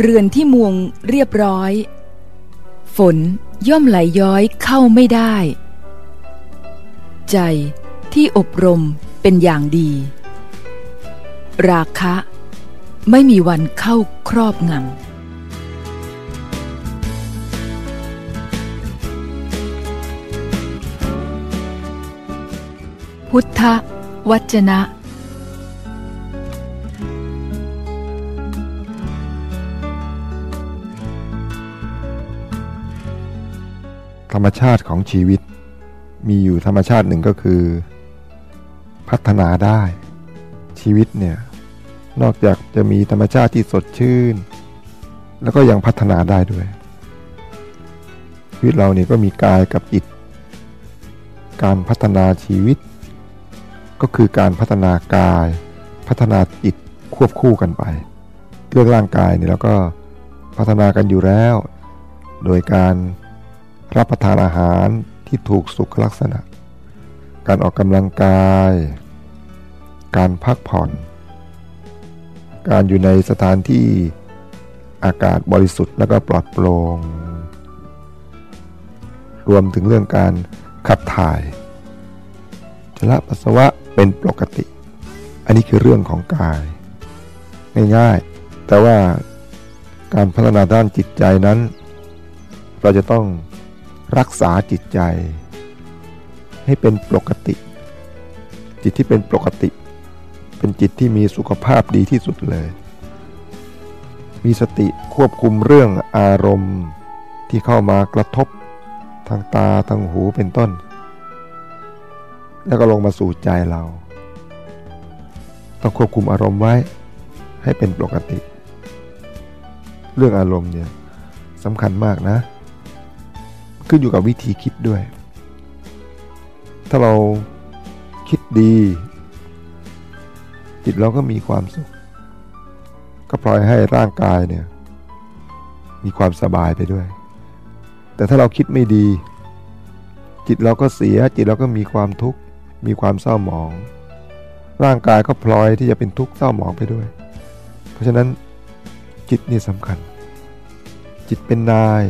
เรือนที่มุงเรียบร้อย ฝนย่อมไหลย้อยเข้าไม่ได้ ใจที่อบรมเป็นอย่างดี ราคะไม่มีวันเข้าครอบงำพุทธวจนะ ธรรมชาติของชีวิต มีอยู่ธรรมชาติหนึ่งก็คือ พัฒนาได้ชีวิตเนี่ยนอกจากจะมีธรรมชาติที่สดชื่น แล้วก็ยังพัฒนาได้ด้วย ชีวิตเราเนี่ยก็มีกายกับจิต การพัฒนาชีวิต ก็คือการพัฒนากาย พัฒนาจิตควบคู่กันไป เรื่องร่างกายเนี่ยเราก็พัฒนากันอยู่แล้ว โดยการ รับประทานอาหารที่ถูกสุขลักษณะ การออกกำลังกาย การพักผ่อน การอยู่ในสถานที่อากาศบริสุทธิ์แล้วก็ปลอดโปร่งรวมถึงเรื่องการขับถ่ายชละปัสสาวะเป็นปกติ อันนี้คือเรื่องของกาย ง่ายๆ แต่ว่าการพัฒนาด้านจิตใจนั้น เราจะต้อง รักษาจิตใจ ให้เป็นปกติ จิตที่เป็นปกติ เป็นจิตที่มีสุขภาพดีที่สุดเลย มีสติควบคุมเรื่องอารมณ์ที่เข้ามากระทบทางตาทางหูเป็นต้น แล้วก็ลงมาสู่ใจเรา ต้องควบคุมอารมณ์ไว้ให้เป็นปกติ เรื่องอารมณ์เนี่ยสำคัญมากนะ ขึ้นอยู่กับวิธีคิดด้วย ถ้าเราคิดดี จิตเราก็มีความสุข ก็ปล่อยให้ร่างกายเนี่ย มีความสบายไปด้วย แต่ถ้าเราคิดไม่ดี จิตเราก็เสีย จิตเราก็มีความทุกข์มีความเศร้าหมอง ร่างกายก็พลอยที่จะเป็นทุกข์เศร้าหมองไปด้วย เพราะฉะนั้นจิตนี่สำคัญ จิตเป็นนาย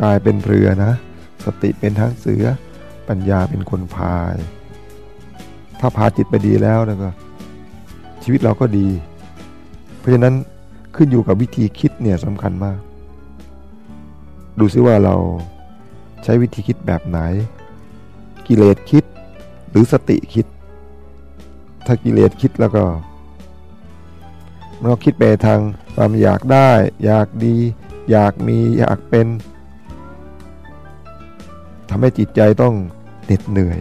กายเป็นเรือนะ สติเป็นทั้งเสือ ปัญญาเป็นคนพาย ถ้าพาจิตไปดีแล้วแล้วก็ ชีวิตเราก็ดี เพราะฉะนั้นขึ้นอยู่กับวิธีคิดเนี่ยสำคัญมาก ดูซิว่าเราใช้วิธีคิดแบบไหน กิเลสคิดหรือสติคิด ถ้ากิเลสคิดแล้วก็มันก็คิดไปทางความอยากได้ อยากดี อยากมีอยากเป็น ทำให้จิตใจต้องเหน็ดเหนื่อย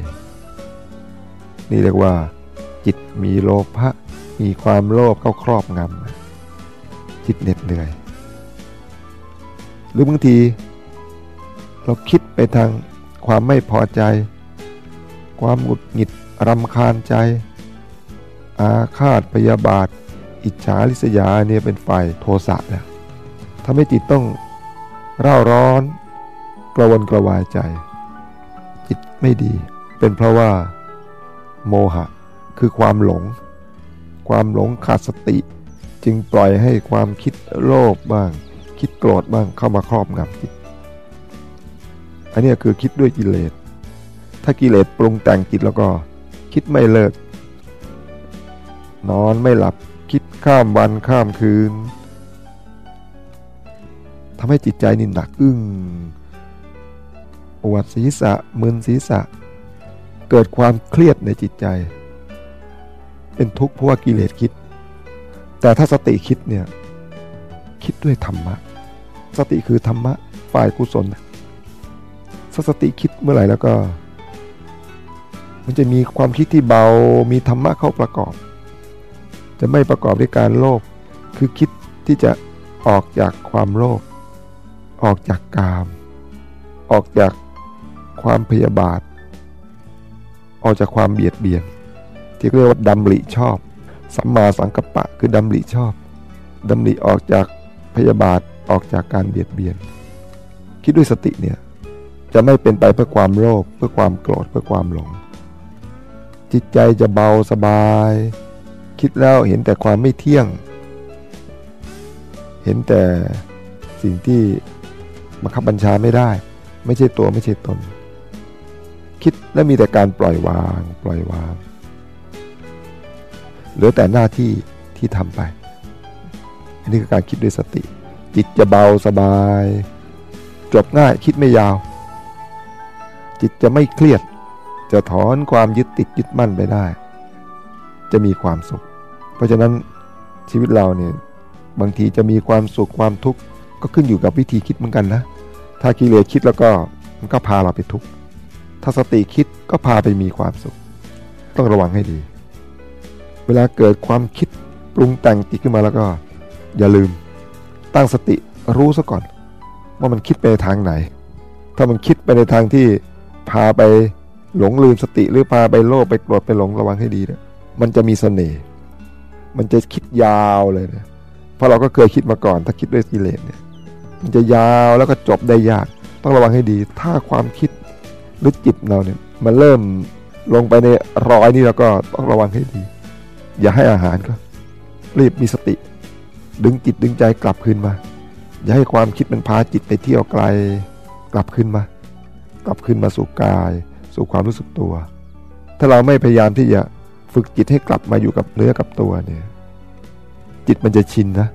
นี่เรียกว่า จิตมีโลภะมีความโลภเข้าครอบงำจิตเหน็ดเหนื่อย หรือบางที เราคิดไปทางความไม่พอใจ ความหงุดหงิดรำคาญใจ อาฆาตพยาบาท อิจฉาริษยาเนี่ยเป็นไฟโทสะแล้วทำให้จิตต้องเร่าร้อนกระวนกระวายใจ จิตไม่ดี เป็นเพราะว่า โมหะ คือความหลง ความหลงขาดสติ จึงปล่อยให้ความคิดโลภบ้าง คิดโกรธบ้างเข้ามาครอบงำจิต อันนี้คือคิดด้วยกิเลส ถ้ากิเลสปรุงแต่งจิตแล้วก็ คิดไม่เลิก นอนไม่หลับคิดข้ามวันข้ามคืนทำให้จิตใจนินหนักอึ้ง ปวดศีรษะมึนศีรษะ เกิดความเครียดในจิตใจ เป็นทุกข์เพราะว่ากิเลสคิด แต่ถ้าสติคิดเนี่ยคิดด้วยธรรมะ สติคือธรรมะฝ่ายกุศลสสติคิดเมื่อไหร่แล้วก็ มันจะมีความคิดที่เบามีธรรมะเข้าประกอบ จะไม่ประกอบด้วยการโลภคือคิดที่จะออกจากความโลภออกจากกาม ออกจาก ความพยาบาท ออกจากความเบียดเบียน ที่เรียกว่าดำริชอบ สัมมาสังกัปปะคือดำริชอบดำริออกจากพยาบาทออกจากการเบียดเบียน คิดด้วยสติเนี่ยจะไม่เป็นไปเพื่อความโลภเพื่อความโกรธเพื่อความหลง จิตใจจะเบาสบาย คิดแล้วเห็นแต่ความไม่เที่ยง เห็นแต่สิ่งที่บังคับบัญชาไม่ได้ ไม่ใช่ตัวไม่ใช่ตน คิดและมีแต่การปล่อยวาง ปล่อยวาง เหลือแต่หน้าที่ที่ทำไป อันนี้คือการคิดด้วยสติ จิตจะเบาสบาย จบง่ายคิดไม่ยาว จิตจะไม่เครียด จะถอนความยึดติดยึดมั่นไปได้ จะมีความสุข เพราะฉะนั้นชีวิตเราเนี่ยบางทีจะมีความสุขความทุกข์ก็ขึ้นอยู่กับวิธีคิดเหมือนกันนะ ถ้ากิเลสคิดแล้วก็มันก็พาเราไปทุกข์ ถ้าสติคิดก็พาไปมีความสุข ต้องระวังให้ดี เวลาเกิดความคิดปรุงแต่งติดขึ้นมาแล้วก็ อย่าลืม ตั้งสติรู้ซะก่อน ว่ามันคิดไปในทางไหน ถ้ามันคิดไปในทางที่พาไปหลงลืมสติหรือพาไปโลภไปโกรธไปหลงระวังให้ดีนะมันจะมีเสน่ห์มันจะคิดยาวเลยนะเพราะเราก็เคยคิดมาก่อน ถ้าคิดด้วยกิเลสเนี่ย มันจะยาวแล้วก็จบได้ยาก ต้องระวังให้ดี ถ้าความคิด หรือจิตเราเนี่ยมันเริ่มลงไปในรอยนี่แล้วก็ต้องระวังให้ดี อย่าให้อาหารก็รีบมีสติ ดึงจิตดึงใจกลับคืนมา อย่าให้ความคิดมันพาจิตไปเที่ยวไกล กลับคืนมา กลับคืนมาสู่กาย สู่ความรู้สึกตัว ถ้าเราไม่พยายามที่จะฝึกจิตให้กลับมาอยู่กับเนื้อกับตัวเนี่ยจิตมันจะชินนะ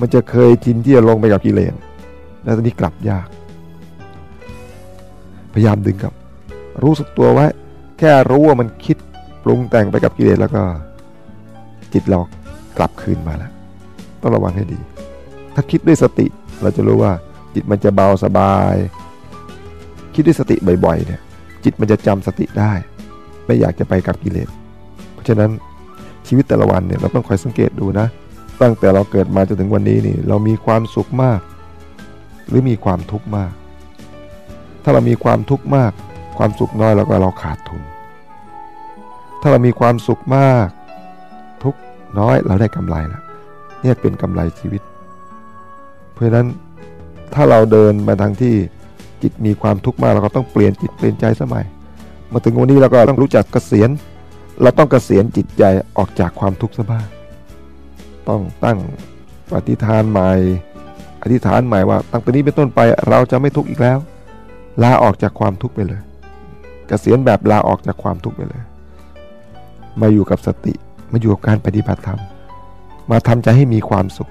มันจะเคยชินที่จะลงไปกับกิเลสแล้วตอนนี้กลับยาก พยายามดึงกับ รู้สึกตัวไว้ แค่รู้ว่ามันคิดปรุงแต่งไปกับกิเลสแล้วก็ จิตเรากลับคืนมาแล้ว ต้องระวังให้ดี ถ้าคิดด้วยสติเราจะรู้ว่า จิตมันจะเบาสบาย คิดด้วยสติบ่อยๆ เนี่ย จิตมันจะจำสติได้ ไม่อยากจะไปกับกิเลส เพราะฉะนั้นชีวิตแต่ละวันเนี่ยเราต้องคอยสังเกตดูนะ ตั้งแต่เราเกิดมาจนถึงวันนี้นี่เรามีความสุขมาก หรือมีความทุกข์มาก ถ้าเรามีความทุกข์มาก ความสุขน้อยแล้วก็เราขาดทุน ถ้าเรามีความสุขมาก ทุกน้อยเราได้กำไรแล้วเนี่ยเป็นกำไรชีวิต เพราะฉะนั้นถ้าเราเดินมาทางที่จิตมีความทุกข์มากเราก็ต้องเปลี่ยนจิตเปลี่ยนใจสมัย มาถึงวันนี้เราก็ต้องรู้จักเกษียณ เราต้องเกษียณจิตใจออกจากความทุกข์ซะบ้างต้องตั้งปฏิฐานใหม่ อธิษฐานใหม่ว่าตั้งแต่นี้เป็นต้นไปเราจะไม่ทุกข์อีกแล้ว ลาออกจากความทุกข์ไปเลย กษียณแบบลาออกจากความทุกข์ไปเลย มาอยู่กับสติ มาอยู่กับการปฏิบัติธรรม มาทำใจให้มีความสุข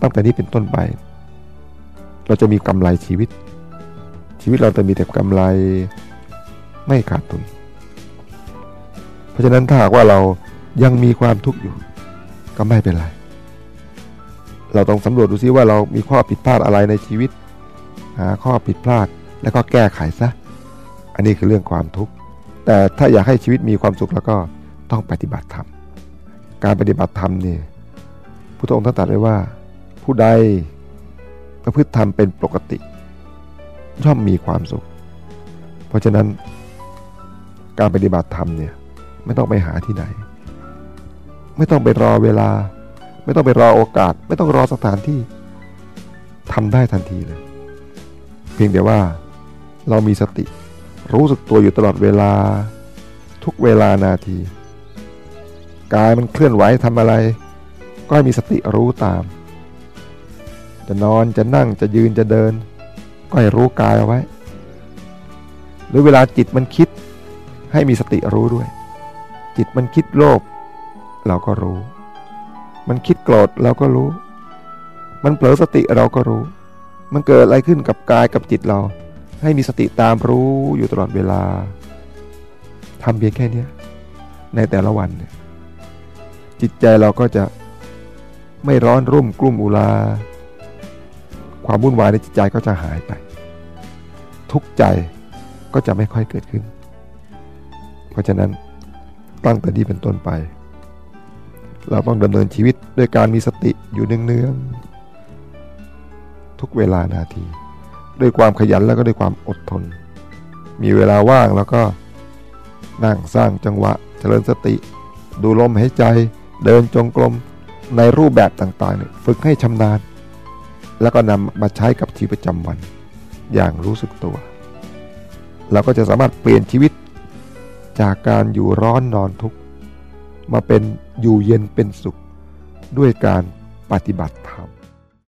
ตั้งแต่นี้เป็นต้นไป เราจะมีกำไรชีวิต ชีวิตเราจะมีแต่กำไรไม่ขาดทุน เพราะฉะนั้นถ้าหากว่าเรายังมีความทุกข์อยู่ ก็ไม่เป็นไร เราต้องสำรวจดูซิว่าเรามีข้อผิดพลาดอะไรในชีวิต หาข้อผิดพลาดแล้วก็แก้ไขซะ อันนี้คือเรื่องความทุกข์ แต่ถ้าอยากให้ชีวิตมีความสุขแล้วก็ต้องปฏิบัติธรรม การปฏิบัติธรรมเนี่ยพุทธองค์ท่านตรัสไว้ว่า ผู้ใดประพฤติธรรมเป็นปกติย่อมมีความสุข เพราะฉะนั้นการปฏิบัติธรรมเนี่ยไม่ต้องไปหาที่ไหน ไม่ต้องไปรอเวลา ไม่ต้องไปรอโอกาส ไม่ต้องรอสถานที่ทำได้ทันทีเลย เพียงแต่ว่าเรามีสติ รู้สึกตัวอยู่ตลอดเวลา ทุกเวลานาที กายมันเคลื่อนไหวทำอะไร ก็ให้มีสติรู้ตาม จะนอนจะนั่งจะยืนจะเดิน ก็ให้รู้กายเอาไว้ หรือเวลาจิตมันคิด ให้มีสติรู้ด้วย จิตมันคิดโลภเราก็รู้ มันคิดโกรธเราก็รู้ มันเผลอสติเราก็รู้ มันเกิดอะไรขึ้นกับกายกับจิตเรา ให้มีสติตามรู้อยู่ตลอดเวลาทำเพียงแค่นี้ในแต่ละวันเนี่ยจิตใจเราก็จะไม่ร้อนรุ่มกลุ่มอุลา ความวุ่นวายในจิตใจก็จะหายไป ทุกใจก็จะไม่ค่อยเกิดขึ้น เพราะฉะนั้นตั้งแต่นี้เป็นต้นไป เราต้องดำเนินชีวิตด้วยการมีสติอยู่เนืองๆทุกเวลานาที ด้วยความขยันแล้วก็ด้วยความอดทน มีเวลาว่างแล้วก็นั่งสร้างจังหวะเจริญสติ ดูลมหายใจ เดินจงกรมในรูปแบบต่างๆเนี่ยฝึกให้ชำนาญ แล้วก็นำมาใช้กับชีวิตประจำวัน อย่างรู้สึกตัว เราก็จะสามารถเปลี่ยนชีวิตจากการอยู่ร้อนนอนทุกข์มาเป็นอยู่เย็นเป็นสุข ด้วยการปฏิบัติธรรม